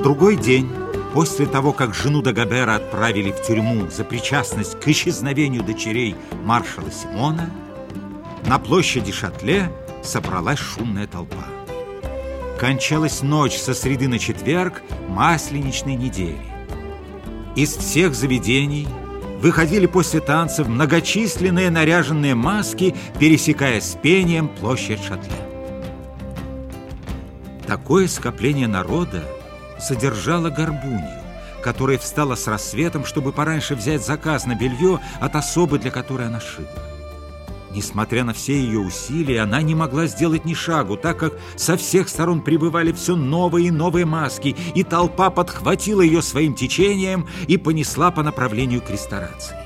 другой день, после того, как жену Дагобера отправили в тюрьму за причастность к исчезновению дочерей маршала Симона, на площади Шатле собралась шумная толпа. Кончалась ночь со среды на четверг масленичной недели. Из всех заведений выходили после танцев многочисленные наряженные маски, пересекая с пением площадь Шатле. Такое скопление народа содержало горбунью, которая встала с рассветом, чтобы пораньше взять заказ на белье от особы, для которой она шила. Несмотря на все ее усилия, она не могла сделать ни шагу, так как со всех сторон прибывали все новые и новые маски, и толпа подхватила ее своим течением и понесла по направлению к ресторации.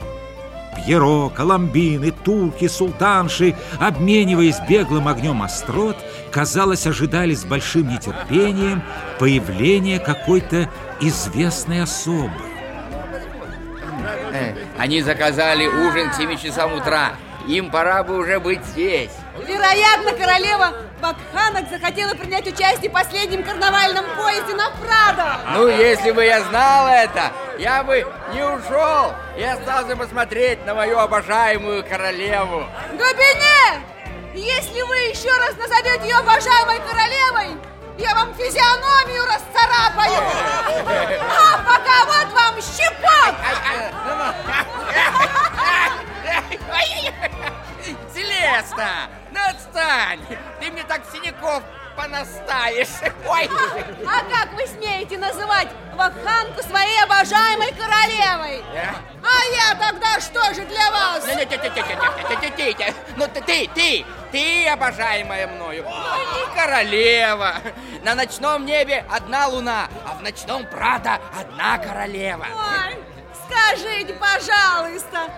Пьеро, Коломбины, турки, султанши, обмениваясь беглым огнем острот, казалось, ожидали с большим нетерпением появления какой-то известной особы. Э, они заказали ужин к 7 часам утра. Им пора бы уже быть здесь. Вероятно, королева Бакханок захотела принять участие в последнем карнавальном поезде на Прадо. Ну, если бы я знал это, я бы не ушел и остался посмотреть на мою обожаемую королеву. Габине! Если вы еще раз назовете ее обожаемой королевой, я вам физиономию расцарапаю. А пока вот вам щепот! Селеста, ну отстань! Ты мне так синяков понастаешь. Ой. А, а как вы смеете называть Ваханку своей обожаемой королевой? Я? А я тогда что же для вас? Ну ты, ты, ты, ты, обожаемая мною, не королева. На ночном небе одна луна, а в ночном Прада одна королева. Ой, скажите, пожалуйста,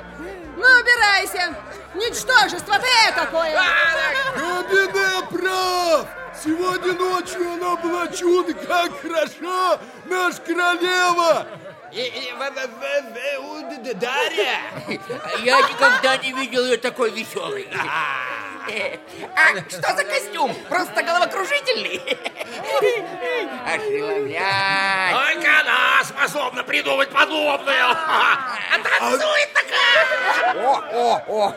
ну убирайся, ничтожество ты такое. Кабине прав! Сегодня ночью она была чудо, как хорошо, наш королева! Дарья, я никогда не видел ее такой веселой. А что за костюм? Просто головокружительный. Ошеломлять. Только она способна придумать подобное. А танцует такая. О, о, о,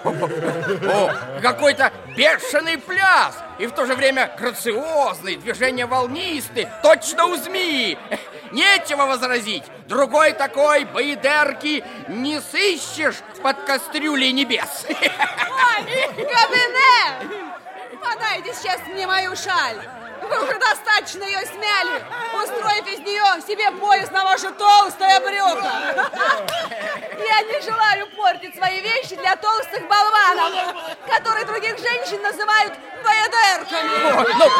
о, какой-то бешеный пляс. И в то же время грациозный, движения волнисты, точно у змеи. Нечего возразить. Другой такой боедерки не сыщешь под кастрюлей небес. Кабине! Подайте сейчас мне мою шаль. Вы уже достаточно ее смяли, устроив из нее себе пояс на ваше толстое брюхо. Я не желаю портить свои вещи для толстых болванов, которые других женщин называют боядерками.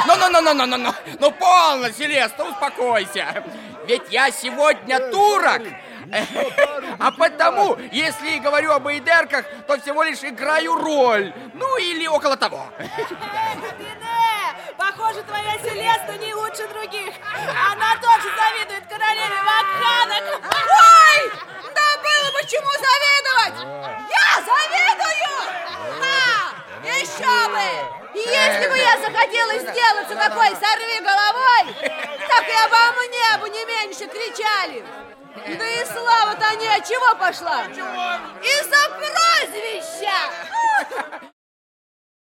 Ну, ну, ну, ну, ну, ну, ну, ну, полно, Селеста, успокойся. Ведь я сегодня турок, а потому, если говорю об эйдерках, то всего лишь играю роль. Ну, или около того. Похоже, твоя Селеста не лучше других. Она тоже завидует королеве Вакханок. головы! Если бы я захотела сделаться такой сорви головой, так и обо мне бы не меньше кричали. Да и слава-то не от чего пошла? Из-за прозвища!